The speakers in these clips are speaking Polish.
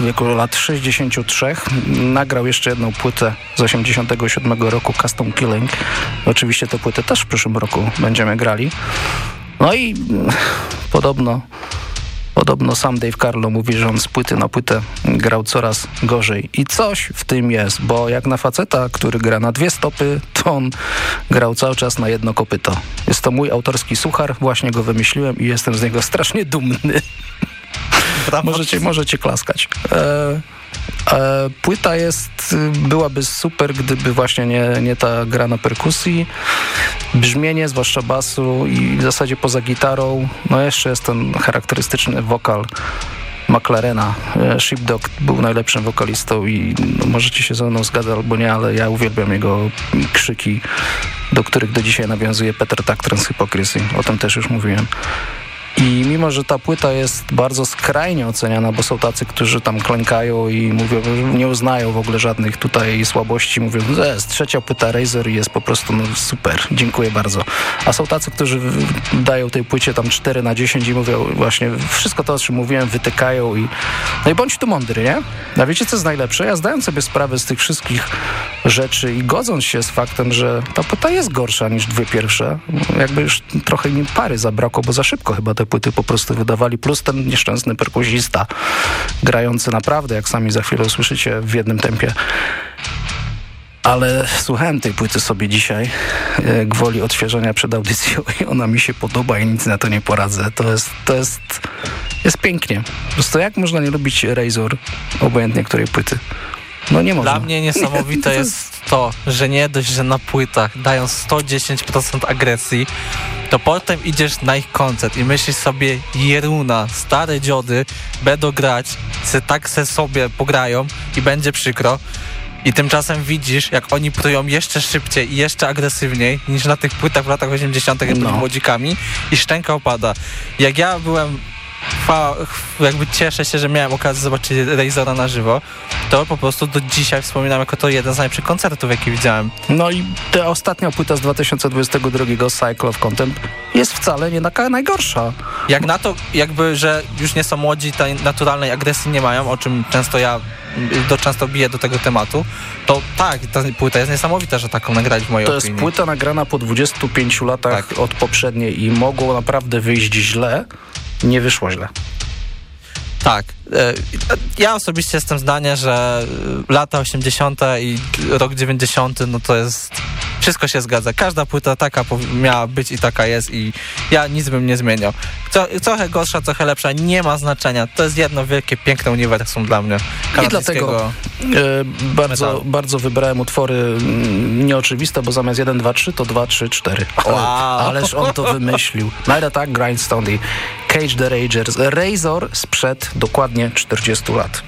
w wieku lat 63. Nagrał jeszcze jedną płytę z 87 roku, Custom Killing. Oczywiście tę płytę też w przyszłym roku będziemy grali. No i podobno Podobno sam Dave Carlo mówi, że on z płyty na płytę grał coraz gorzej. I coś w tym jest, bo jak na faceta, który gra na dwie stopy, to on grał cały czas na jedno kopyto. Jest to mój autorski suchar, właśnie go wymyśliłem i jestem z niego strasznie dumny. Możecie, możecie klaskać. E E, płyta jest, byłaby super, gdyby właśnie nie, nie ta gra na perkusji. Brzmienie, zwłaszcza basu i w zasadzie poza gitarą, no jeszcze jest ten charakterystyczny wokal McLarena. E, Sheepdog był najlepszym wokalistą i no, możecie się ze mną zgadzać albo nie, ale ja uwielbiam jego krzyki, do których do dzisiaj nawiązuje Peter Tak Trans Hypocrisy. O tym też już mówiłem. I mimo, że ta płyta jest bardzo skrajnie oceniana, bo są tacy, którzy tam klękają i mówią, nie uznają w ogóle żadnych tutaj słabości, mówią, że jest trzecia płyta Razor i jest po prostu no, super, dziękuję bardzo. A są tacy, którzy dają tej płycie tam 4 na 10 i mówią właśnie wszystko to, o czym mówiłem, wytykają i no i bądź tu mądry, nie? A wiecie, co jest najlepsze? Ja zdając sobie sprawę z tych wszystkich rzeczy i godząc się z faktem, że ta płyta jest gorsza niż dwie pierwsze, jakby już trochę im pary zabrakło, bo za szybko chyba te płyty po prostu wydawali, plus ten nieszczęsny perkusista, grający naprawdę, jak sami za chwilę usłyszycie, w jednym tempie. Ale słuchałem tej płyty sobie dzisiaj e, gwoli odświeżenia przed audycją i ona mi się podoba i nic na to nie poradzę. To jest, to jest, jest pięknie. Po prostu jak można nie lubić Razor, obojętnie której płyty? No nie można. Dla mnie niesamowite jest to, że nie dość, że na płytach dają 110% agresji, to potem idziesz na ich koncert i myślisz sobie, Jeruna, stare dziody będą grać, se tak se sobie pograją i będzie przykro. I tymczasem widzisz, jak oni prują jeszcze szybciej i jeszcze agresywniej niż na tych płytach w latach 80. jak no. młodzikami i szczęka opada. Jak ja byłem jakby cieszę się, że miałem okazję zobaczyć Razora na żywo, to po prostu do dzisiaj wspominam jako to jeden z najlepszych koncertów, jaki widziałem. No i ta ostatnia płyta z 2022 Cycle of Contempt jest wcale nie taka najgorsza. Jak na to, jakby, że już nie są młodzi, tej naturalnej agresji nie mają, o czym często ja do, często biję do tego tematu, to tak, ta płyta jest niesamowita, że taką nagrać w mojej to opinii. To jest płyta nagrana po 25 latach tak. od poprzedniej i mogło naprawdę wyjść źle, nie wyszło źle. Tak. E, ja osobiście jestem zdania, że lata 80. i rok 90. no to jest... Wszystko się zgadza. Każda płyta taka miała być i taka jest i ja nic bym nie zmieniał. Co, trochę gorsza, trochę lepsza, nie ma znaczenia. To jest jedno wielkie, piękne uniwersum dla mnie. I dlatego e, bardzo, bardzo wybrałem utwory mm, nieoczywiste, bo zamiast 1, 2, 3 to 2, 3, 4. Wow. Ależ on to wymyślił. Night Attack, Grindstone i Cage the Ragers. Razor sprzed dokładnie 40 lat.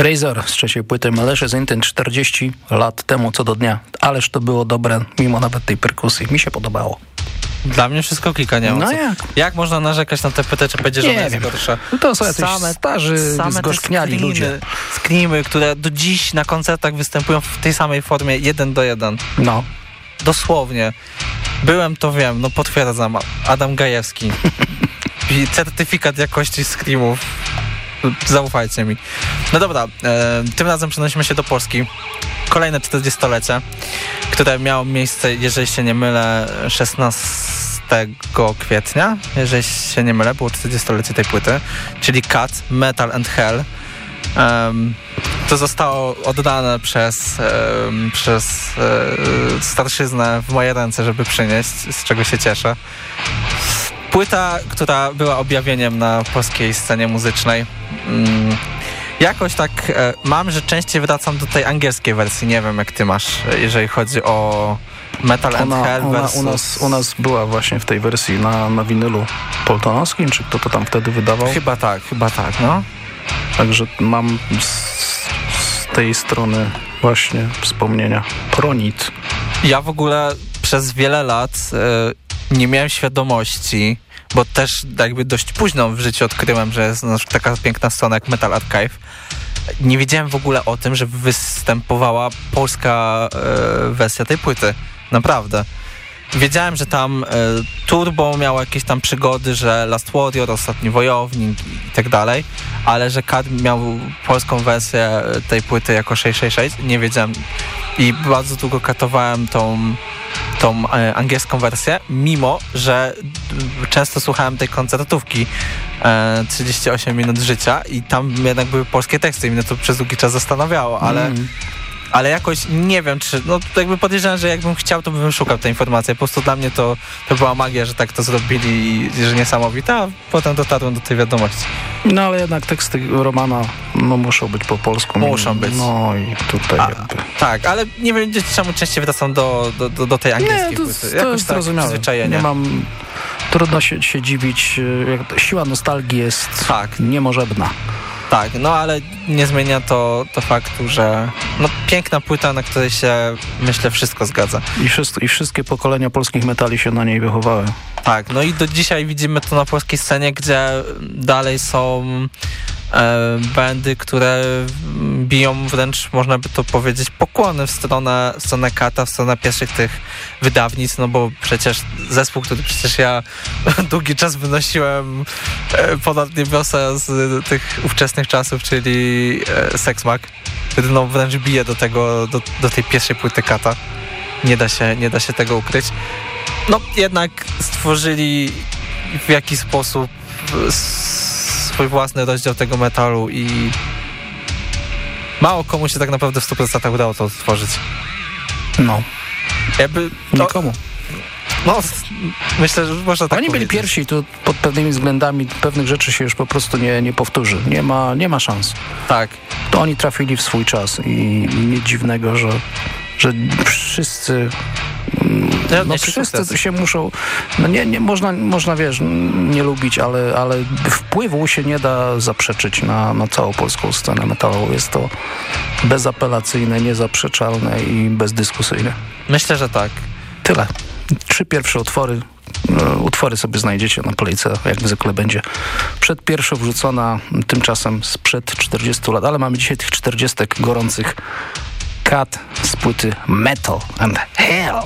Razor z trzeciej płyty Maleszy Zinten 40 lat temu co do dnia. Ależ to było dobre, mimo nawet tej perkusji. Mi się podobało. Dla mnie wszystko klika, nie No jak? Jak można narzekać na płytę, czy powiedzieć, że ona jest gorsza? No to są jacyś same, starzy, same zgorzkniali screamy, ludzie. Screamy, które do dziś na koncertach występują w tej samej formie, jeden do jeden. No. Dosłownie. Byłem, to wiem, no potwierdzam. Adam Gajewski. certyfikat jakości screamów Zaufajcie mi. No dobra, e, tym razem przenosimy się do Polski. Kolejne 40-lecie, które miało miejsce, jeżeli się nie mylę, 16 kwietnia, jeżeli się nie mylę, było 40-lecie tej płyty, czyli Cut, Metal and Hell. Um, to zostało oddane przez, um, przez um, starszyznę w moje ręce, żeby przynieść, z czego się cieszę. Płyta, która była objawieniem na polskiej scenie muzycznej. Mm, jakoś tak e, mam, że częściej wracam do tej angielskiej wersji. Nie wiem, jak ty masz, jeżeli chodzi o Metal ona, and Hell ona, versus... u, nas, u nas była właśnie w tej wersji na, na winylu poltonowskim, czy kto to tam wtedy wydawał? Chyba tak, chyba tak, no. Także mam z, z tej strony właśnie wspomnienia. Pronit. Ja w ogóle przez wiele lat y, nie miałem świadomości, bo też jakby dość późno w życiu odkryłem, że jest taka piękna strona jak Metal Archive. Nie wiedziałem w ogóle o tym, że występowała polska y, wersja tej płyty. Naprawdę. Wiedziałem, że tam y, Turbo miało jakieś tam przygody, że Last Warrior, Ostatni Wojownik i tak dalej, ale że Kad miał polską wersję tej płyty jako 666, nie wiedziałem. I bardzo długo katowałem tą tą e, angielską wersję, mimo, że często słuchałem tej koncertówki e, 38 minut życia i tam jednak były polskie teksty i mnie to przez długi czas zastanawiało, ale mm. Ale jakoś nie wiem, czy, no jakby podejrzewam, że jakbym chciał, to bym szukał tej informacji. Po prostu dla mnie to, to była magia, że tak to zrobili i że niesamowite, a potem dotarłem do tej wiadomości. No ale jednak teksty Romana no, muszą być po polsku. Muszą być. No i tutaj a, jakby... Tak, ale nie wiem, czemu częściej wracam do, do, do, do tej angielskiej nie, to, płyty. To Jakoś jest tak, zrozumiałe. Nie mam... Trudno się, się dziwić. Siła nostalgii jest tak. niemożebna. Tak, no ale nie zmienia to, to faktu, że no, piękna płyta, na której się myślę wszystko zgadza. I, wszystko, I wszystkie pokolenia polskich metali się na niej wychowały. Tak, no i do dzisiaj widzimy to na polskiej scenie, gdzie dalej są bandy, które biją wręcz, można by to powiedzieć, pokłony w stronę, w stronę Kata, w stronę pierwszych tych wydawnic, no bo przecież zespół, który przecież ja długi czas wynosiłem e, ponad niebiosa z tych ówczesnych czasów, czyli e, Sexmac, który no wręcz bije do tego, do, do tej pierwszej płyty Kata. Nie da się, nie da się tego ukryć. No jednak stworzyli w jakiś sposób swój własny rozdział tego metalu i mało komu się tak naprawdę w 100% udało to stworzyć. No. Jakby to, Nikomu. No, myślę, że można tak Oni powiedzieć. byli pierwsi, tu pod pewnymi względami pewnych rzeczy się już po prostu nie, nie powtórzy. Nie ma, nie ma szans. Tak. To oni trafili w swój czas i, i nic dziwnego, że, że wszyscy no, no wszyscy się muszą, no nie, nie można, można wiesz, nie lubić, ale, ale wpływu się nie da zaprzeczyć na, na całą polską scenę metalową. Jest to bezapelacyjne, niezaprzeczalne i bezdyskusyjne. Myślę, że tak. Tyle. Trzy pierwsze utwory no, utwory sobie znajdziecie na plejce, jak zwykle będzie przed pierwszą wrzucona, tymczasem sprzed 40 lat, ale mamy dzisiaj tych 40 gorących kat z płyty Metal and Hell.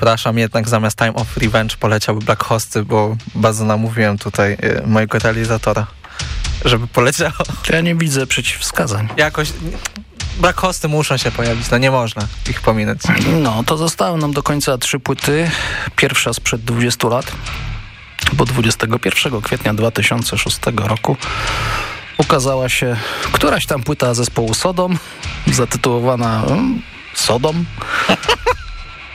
Przepraszam, jednak zamiast Time of Revenge poleciałby Black Hosty, bo bardzo namówiłem tutaj y, mojego realizatora, żeby poleciało. Ja nie widzę przeciwwskazań. Jakoś... Black Hosty muszą się pojawić, no nie można ich pominąć. No, to zostały nam do końca trzy płyty. Pierwsza sprzed 20 lat, bo 21 kwietnia 2006 roku ukazała się któraś tam płyta zespołu Sodom, zatytułowana um, Sodom.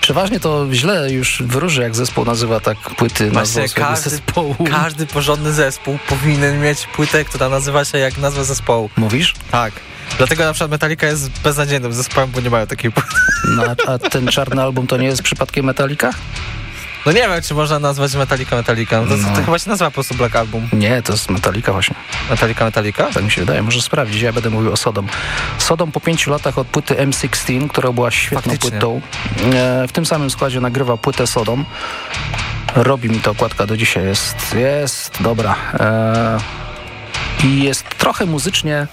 Przeważnie to źle już wyróży, jak zespół nazywa tak płyty nazwą każdy, zespołu. Każdy porządny zespół powinien mieć płytę, która nazywa się jak nazwa zespołu. Mówisz? Tak. Dlatego na przykład Metallica jest beznadziejnym zespołem, bo nie mają takiej płyty. No, a ten czarny album to nie jest przypadkiem Metallica? No nie wiem, czy można nazwać Metallica Metallica. To, no. to chyba się nazywa po prostu Black Album. Nie, to jest Metallica właśnie. Metallica Metallica? Tak mi się wydaje, może sprawdzić. Ja będę mówił o Sodom. Sodom po pięciu latach od płyty M16, która była świetną Faktycznie. płytą. E, w tym samym składzie nagrywa płytę Sodom. Robi mi to okładka do dzisiaj. Jest, jest dobra. E, I jest trochę muzycznie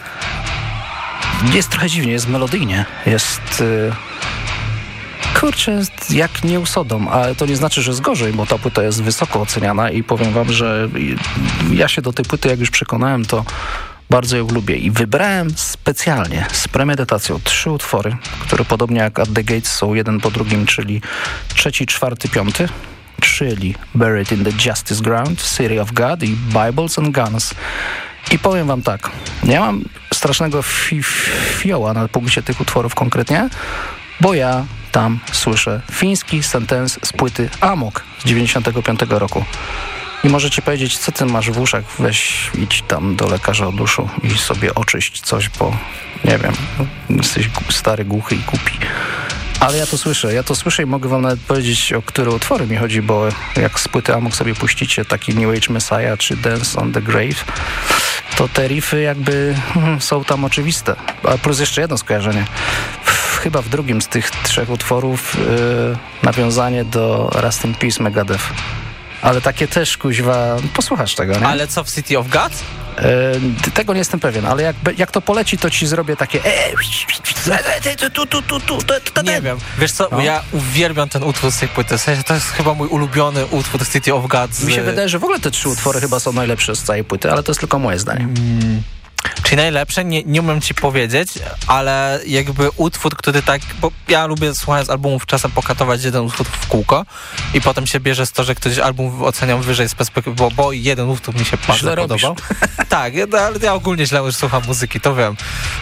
jest trochę dziwnie, jest melodyjnie. Jest... Y, kurczę, jak nie usodą, ale to nie znaczy, że jest gorzej, bo ta płyta jest wysoko oceniana i powiem wam, że ja się do tej płyty, jak już przekonałem, to bardzo ją lubię i wybrałem specjalnie, z premedytacją, trzy utwory, które podobnie jak At The Gates są jeden po drugim, czyli trzeci, czwarty, piąty, czyli Buried in the Justice Ground, City of God i Bibles and Guns. I powiem wam tak, ja mam strasznego fi fioła na punkcie tych utworów konkretnie, bo ja tam słyszę fiński sentens z płyty Amok z 95 roku. I możecie powiedzieć, co ty masz w uszach, weź idź tam do lekarza od uszu i sobie oczyść coś, bo nie wiem, jesteś stary, głuchy i kupi. Ale ja to słyszę, ja to słyszę i mogę wam nawet powiedzieć, o które utwory mi chodzi, bo jak z płyty Amok sobie puścicie taki New Age Messiah czy Dance on the Grave, to te riffy jakby hmm, są tam oczywiste. A plus jeszcze jedno skojarzenie. Chyba w drugim z tych trzech utworów yy, nawiązanie do Rust in Peace Megadeth. Ale takie też, kuźwa, posłuchasz tego, nie? Ale co w City of God? E, tego nie jestem pewien, ale jak, jak to poleci, to ci zrobię takie Nie wiem. Wiesz co, no. ja uwielbiam ten utwór z tej płyty. W sensie, to jest chyba mój ulubiony utwór City of God. Z... Mi się wydaje, że w ogóle te trzy utwory chyba są najlepsze z całej płyty, ale to jest tylko moje zdanie. Mm. Czy najlepsze? Nie, nie umiem ci powiedzieć, ale jakby utwór, który tak, bo ja lubię słuchając albumów czasem pokatować jeden utwór w kółko i potem się bierze z to, że ktoś album oceniam wyżej z perspektywy, bo, bo jeden utwór mi się bardzo podobał. tak, ja, ale ja ogólnie źle już słucham muzyki, to wiem.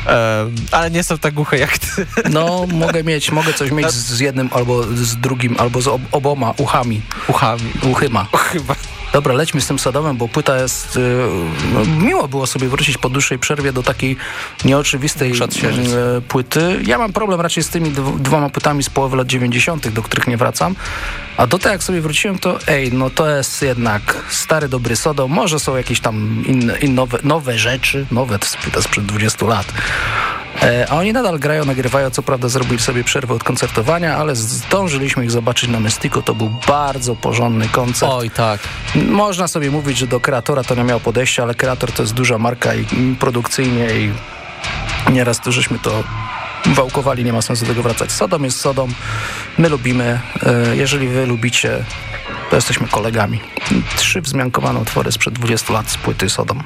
Um, ale nie jestem tak głuchy jak ty. No, mogę mieć, mogę coś mieć z jednym albo z drugim, albo z ob oboma uchami. Uchami. Uchyma. Uchyma. Dobra, lećmy z tym Sadomem, bo płyta jest... Yy, no, miło było sobie wrócić po dłuższej przerwie do takiej nieoczywistej yy, płyty. Ja mam problem raczej z tymi dwoma płytami z połowy lat 90., do których nie wracam. A do tego jak sobie wróciłem, to ej, no to jest jednak stary, dobry Sodom. Może są jakieś tam inne, inne nowe, nowe rzeczy. Nowe, to jest płyta sprzed 20 lat. E, a oni nadal grają, nagrywają. Co prawda zrobili sobie przerwę od koncertowania, ale zdążyliśmy ich zobaczyć na Mystico. To był bardzo porządny koncert. Oj, tak. Można sobie mówić, że do kreatora to nie miało podejścia, ale kreator to jest duża marka i produkcyjnie i nieraz tu żeśmy to wałkowali, nie ma sensu do tego wracać. Sodom jest Sodom, my lubimy. E, jeżeli wy lubicie, to jesteśmy kolegami. Trzy wzmiankowane utwory sprzed 20 lat z płyty Sodom.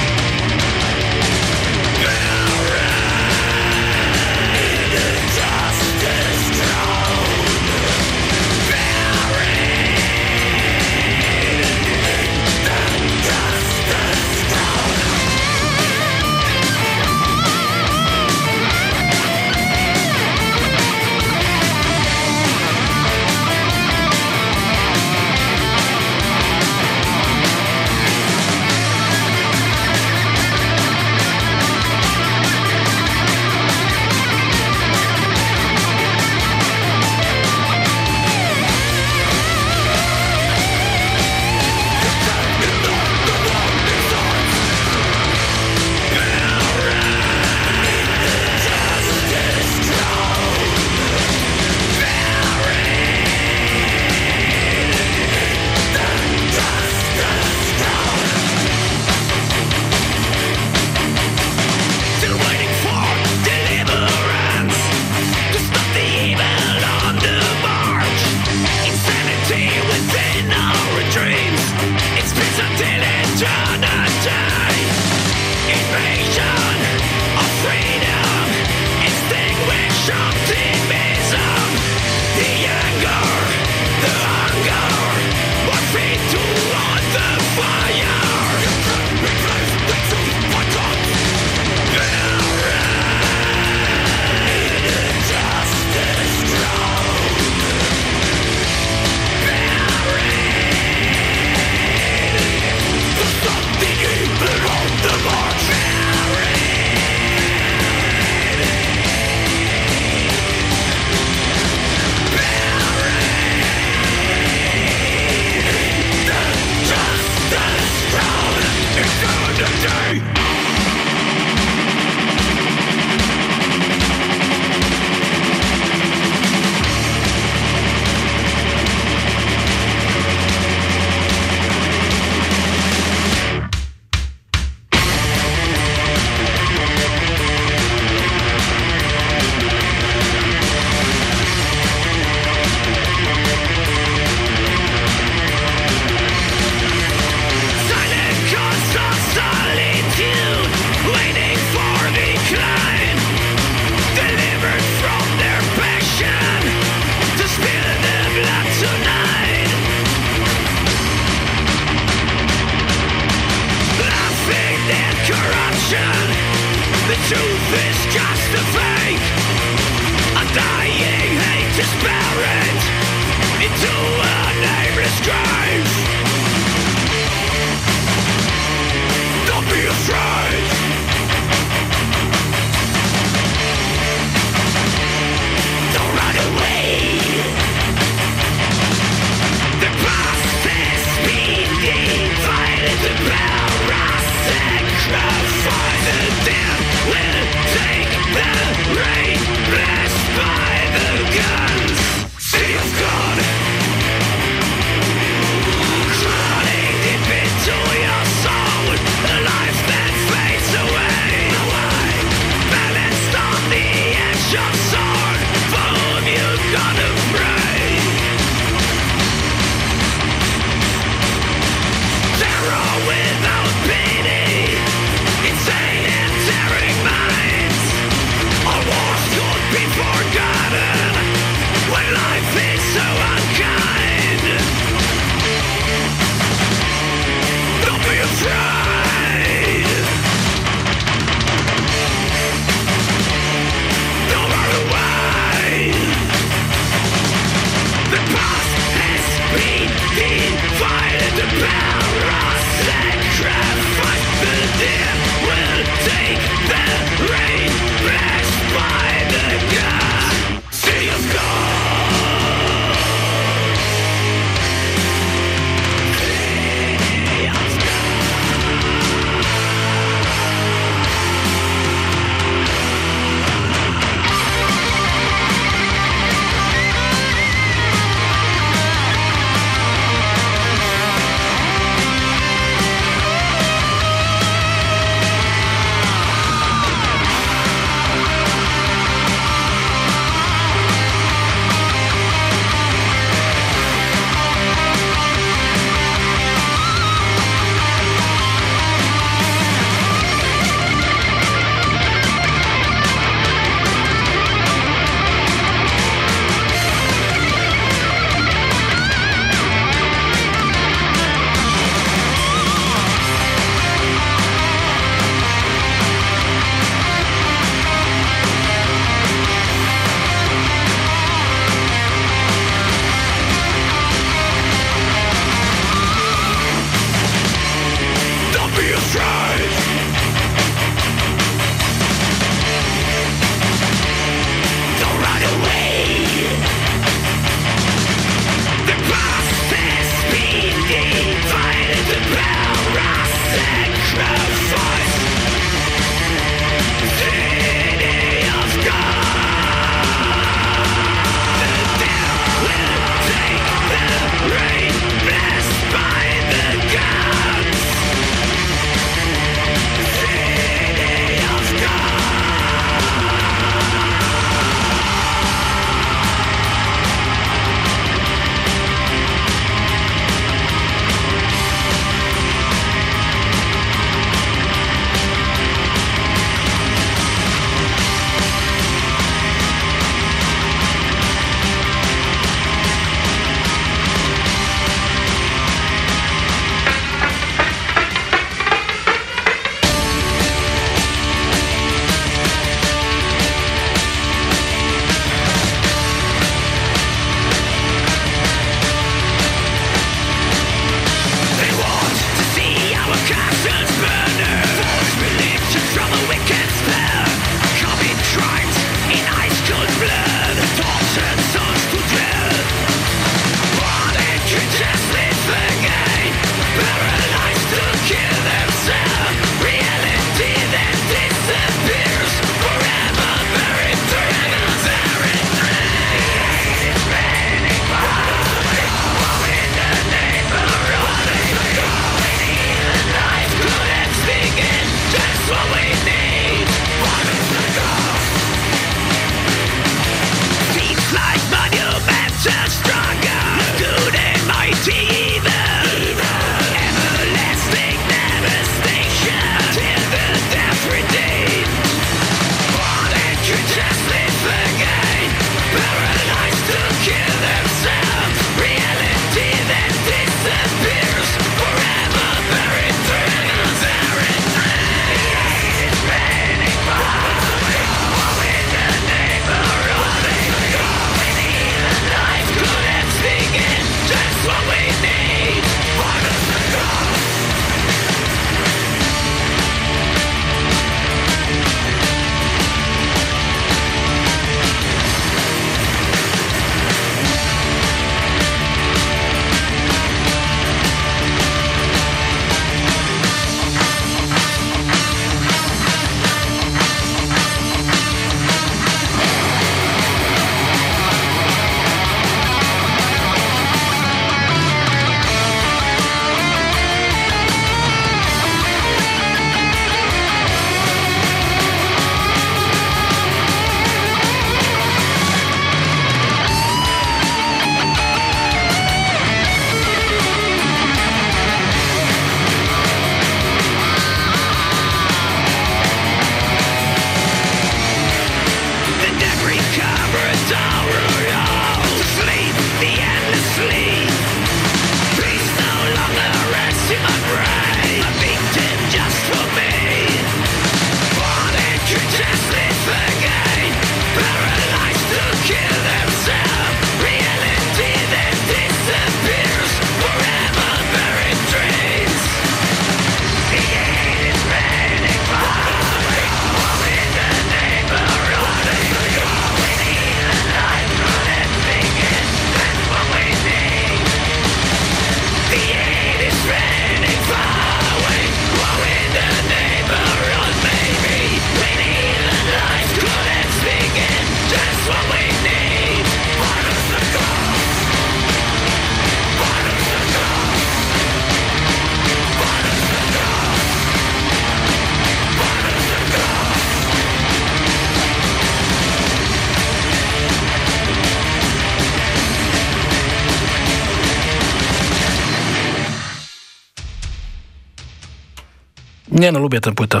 Nie no, lubię tę płytę.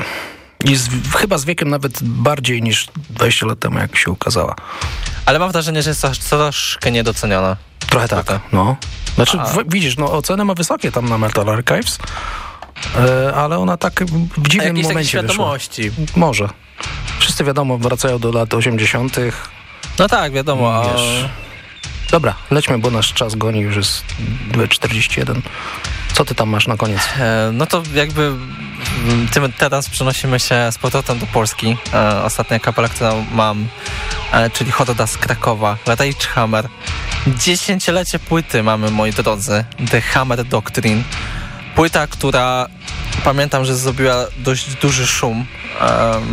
I z, chyba z wiekiem nawet bardziej niż 20 lat temu, jak się ukazała. Ale mam wrażenie, że jest troszkę niedoceniona. Trochę tak, no. Znaczy, w, widzisz, no oceny ma wysokie tam na Metal Archives, e, ale ona tak w dziwnym A momencie świadomości. Wyszła. Może. Wszyscy wiadomo, wracają do lat 80. No tak, wiadomo. Wiesz. Dobra, lećmy, bo nasz czas goni, już jest 2.41. Co ty tam masz na koniec? E, no to jakby tym teraz przenosimy się z powrotem do Polski. E, ostatnia kapela, którą mam, e, czyli Horoda z Krakowa, Rage Hammer. Dziesięciolecie płyty mamy, moi drodzy, The Hammer Doctrine. Płyta, która pamiętam, że zrobiła dość duży szum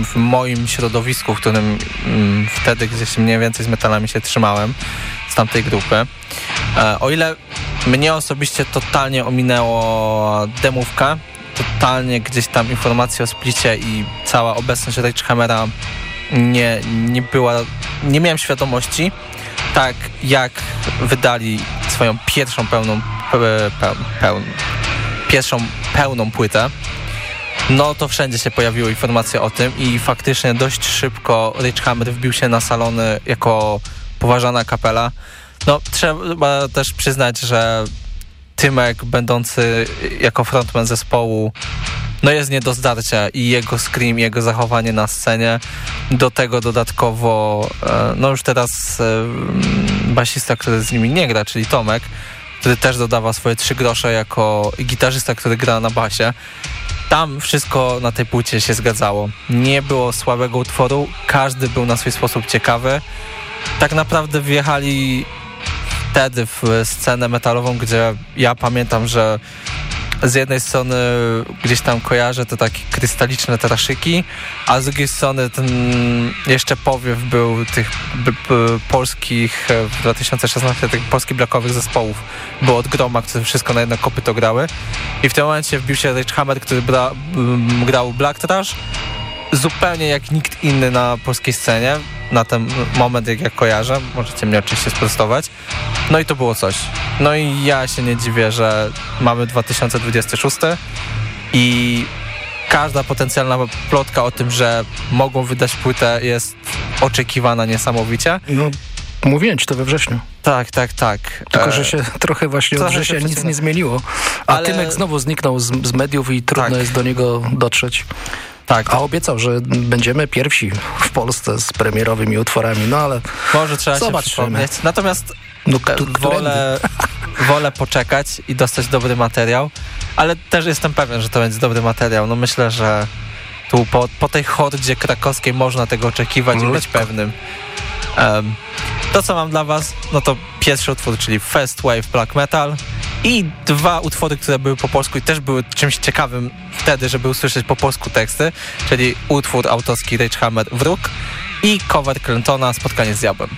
w moim środowisku, w którym mm, wtedy gdzieś mniej więcej z metalami się trzymałem z tamtej grupy. E, o ile mnie osobiście totalnie ominęło demówka, totalnie gdzieś tam informacje o splicie i cała obecność Rage Hammera nie, nie była, nie miałem świadomości, tak jak wydali swoją pierwszą pełną, pe, pe, pierwszą pełną płytę, no to wszędzie się pojawiły informacje o tym i faktycznie dość szybko Rich Hammer wbił się na salony jako poważana kapela. No trzeba też przyznać, że Tymek będący jako frontman zespołu no jest nie do zdarcia i jego scream, jego zachowanie na scenie. Do tego dodatkowo, e, no już teraz e, basista, który z nimi nie gra, czyli Tomek, który też dodawa swoje trzy grosze jako gitarzysta, który gra na basie. Tam wszystko na tej płycie się zgadzało. Nie było słabego utworu, każdy był na swój sposób ciekawy. Tak naprawdę wjechali wtedy w scenę metalową, gdzie ja pamiętam, że z jednej strony gdzieś tam kojarzę te takie krystaliczne traszyki, a z drugiej strony ten jeszcze powiew był tych polskich e, w 2016 tych polskich blokowych zespołów. Było od Groma, które wszystko na jedno kopyto grały. I w tym momencie wbił się Rage Hammer, który bra, grał Black Trash zupełnie jak nikt inny na polskiej scenie na ten moment, jak ja kojarzę. Możecie mnie oczywiście sprostować. No i to było coś. No i ja się nie dziwię, że mamy 2026 i każda potencjalna plotka o tym, że mogą wydać płytę jest oczekiwana niesamowicie. No, mówiłem ci to we wrześniu. Tak, tak, tak. Tylko, że e, się trochę właśnie trochę od września nic nie zmieniło. A Ale... Tymek znowu zniknął z, z mediów i trudno tak. jest do niego dotrzeć. Tak. A obiecał, że będziemy pierwsi w Polsce z premierowymi utworami, no ale Może trzeba zobaczymy. się przypomnieć. Natomiast no, e, wolę, wolę poczekać i dostać dobry materiał, ale też jestem pewien, że to będzie dobry materiał. No myślę, że tu po, po tej hordzie krakowskiej można tego oczekiwać no, i być pewnym. Um, to, co mam dla was, no to pierwszy utwór, czyli First Wave Black Metal i dwa utwory, które były po polsku i też były czymś ciekawym wtedy, żeby usłyszeć po polsku teksty, czyli utwór autorski Rage Hammer Wróg i cover Clintona Spotkanie z diabłem.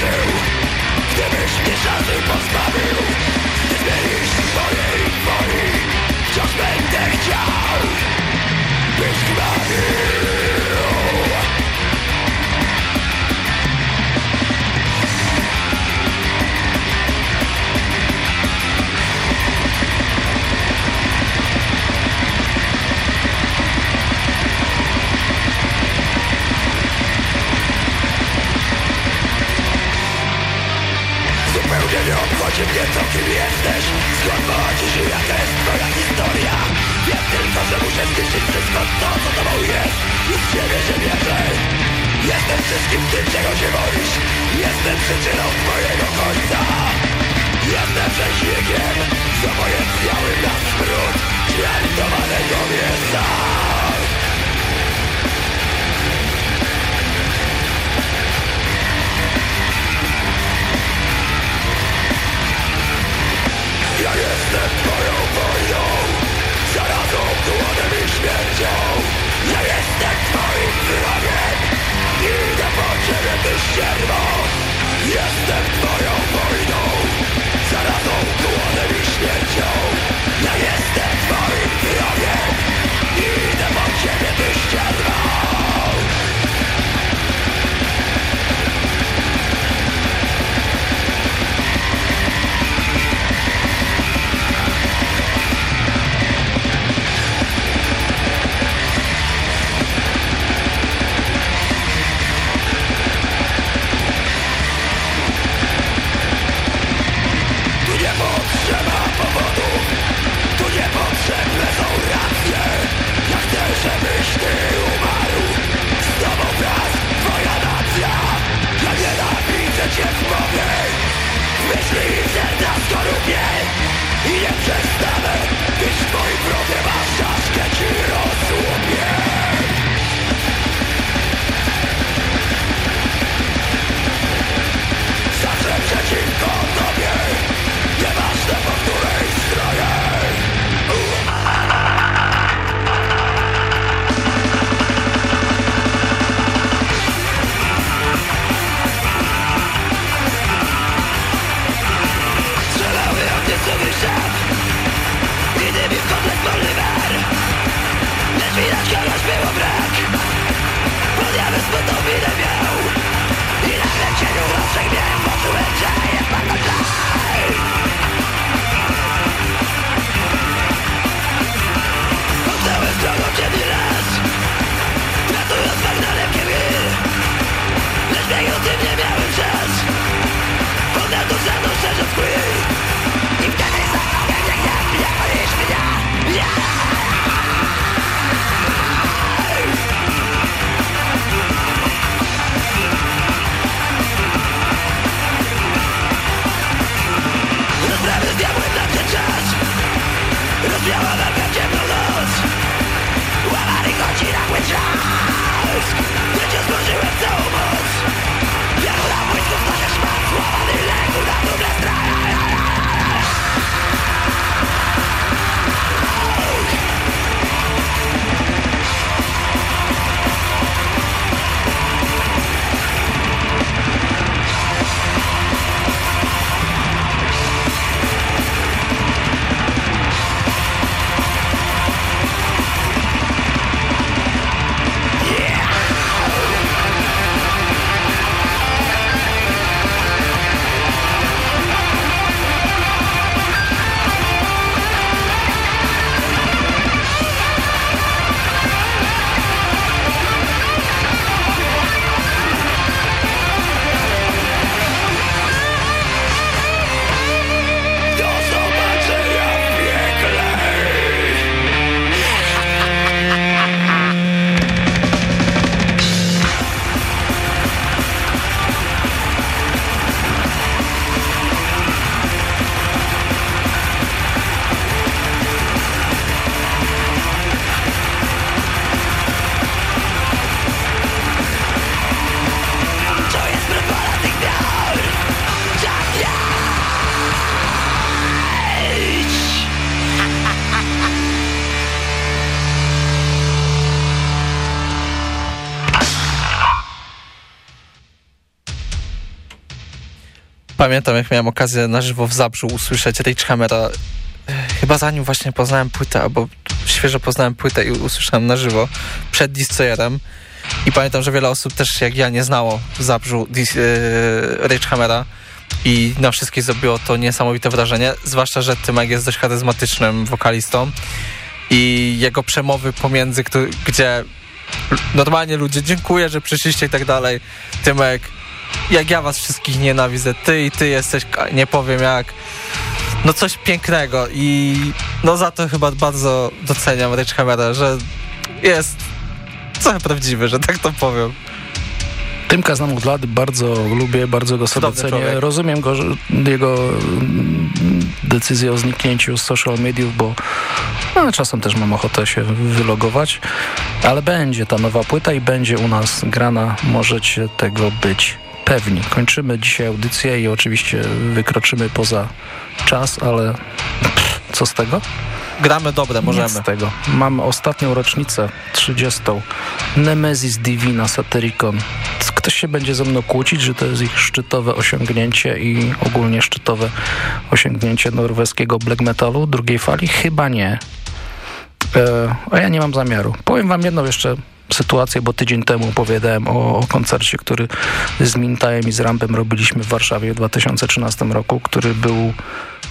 się Gdybyś mnie szansy pozbawił Nie zmienisz mojej woli Wciąż będę chciał czym nie to kim jesteś? Skąd pochodzisz i jaka jest twoja historia. Wiem tylko, że muszę zniszczyć wszystko to, co tobą jest. I z siebie się wierzę Jestem wszystkim tym, czego się boisz. Jestem przyczyną twojego końca. Jestem przeźnikiem Zobojętniałym na smród Zrealizowanego mięsa Ja jestem twoją wojną Zarazą, głodem i śmiercią Ja jestem twoim wrogiem Idę po ciebie, ty ścierwo Jestem twoją wojną! Zarazą, głodem i śmiercią! Ja jestem twoim wrogiem Pamiętam, jak miałem okazję na żywo w Zabrzu usłyszeć Rage Hammera. e, Chyba zanim właśnie poznałem płytę, albo świeżo poznałem płytę i usłyszałem na żywo przed Destroyerem. I pamiętam, że wiele osób też jak ja nie znało w Zabrzu Dis- Rage Hammera. I na wszystkich zrobiło to niesamowite wrażenie, zwłaszcza, że Tymek jest dość charyzmatycznym wokalistą i jego przemowy pomiędzy, gdzie normalnie ludzie dziękuję, że przyszliście i tak dalej. Tymek jak ja was wszystkich nienawidzę, ty i ty jesteś, nie powiem jak, no coś pięknego i no za to chyba bardzo doceniam Rich Hammera, że jest trochę prawdziwy, że tak to powiem. Tymka znam od lat, bardzo lubię, bardzo go sobie cenię. Człowiek. Rozumiem go, jego mm, decyzję o zniknięciu z social mediów, bo no, czasem też mam ochotę się wylogować, ale będzie ta nowa płyta i będzie u nas grana, możecie tego być pewni. Kończymy dzisiaj audycję i oczywiście wykroczymy poza czas, ale pff, co z tego? Gramy dobre, możemy. Nic z tego. Mamy ostatnią rocznicę, 30. Nemesis Divina Satyricon. Ktoś się będzie ze mną kłócić, że to jest ich szczytowe osiągnięcie i ogólnie szczytowe osiągnięcie norweskiego black metalu drugiej fali? Chyba nie. E, a ja nie mam zamiaru. Powiem wam jedną jeszcze sytuację, bo tydzień temu opowiadałem o, o koncercie, który z Mintajem i z Rampem robiliśmy w Warszawie w 2013 roku, który był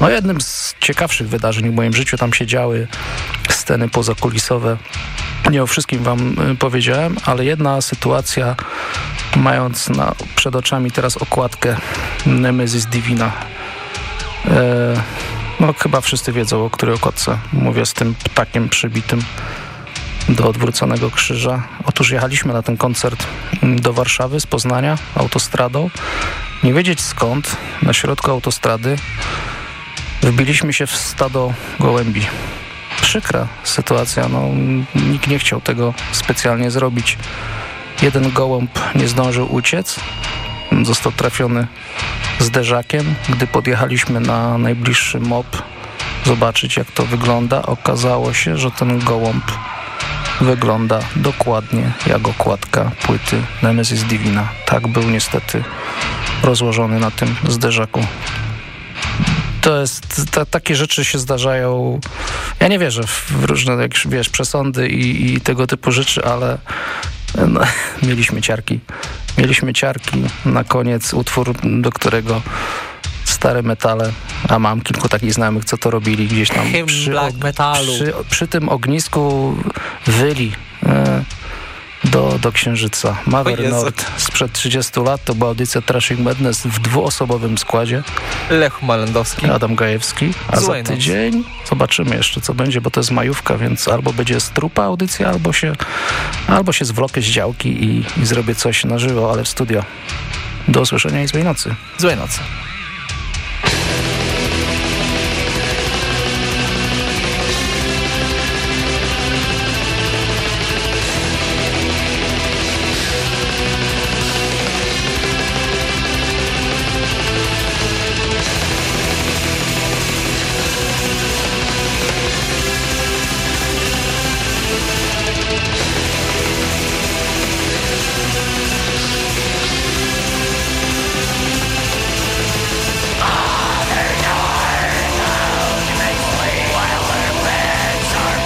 no, jednym z ciekawszych wydarzeń w moim życiu. Tam się działy sceny pozakulisowe. Nie o wszystkim wam y, powiedziałem, ale jedna sytuacja, mając na, przed oczami teraz okładkę Nemesis Divina, e, no chyba wszyscy wiedzą, o której okładce mówię z tym ptakiem przybitym do odwróconego krzyża. Otóż jechaliśmy na ten koncert do Warszawy z Poznania autostradą. Nie wiedzieć skąd, na środku autostrady wbiliśmy się w stado gołębi. Przykra sytuacja, no, nikt nie chciał tego specjalnie zrobić. Jeden gołąb nie zdążył uciec, został trafiony zderzakiem. Gdy podjechaliśmy na najbliższy mop zobaczyć jak to wygląda, okazało się, że ten gołąb wygląda dokładnie jak okładka płyty Nemesis Divina. Tak był niestety rozłożony na tym zderzaku. To jest, ta, takie rzeczy się zdarzają. Ja nie wierzę w różne, jak wiesz, przesądy i, i tego typu rzeczy, ale no, mieliśmy ciarki. Mieliśmy ciarki. Na koniec utwór, do którego stare metale, a mam kilku takich znajomych, co to robili gdzieś tam Hymn przy, black metalu. Przy, przy, tym ognisku wyli e, do, do Księżyca. Mother Nord sprzed 30 lat to była audycja Trashing Madness w dwuosobowym składzie. Lech Malendowski. Adam Gajewski. A Złej za tydzień noc. zobaczymy jeszcze co będzie, bo to jest majówka, więc albo będzie strupa audycja, albo się, albo się zwlokę z działki i, i zrobię coś na żywo, ale w studio. Do usłyszenia i złej nocy. Złej nocy.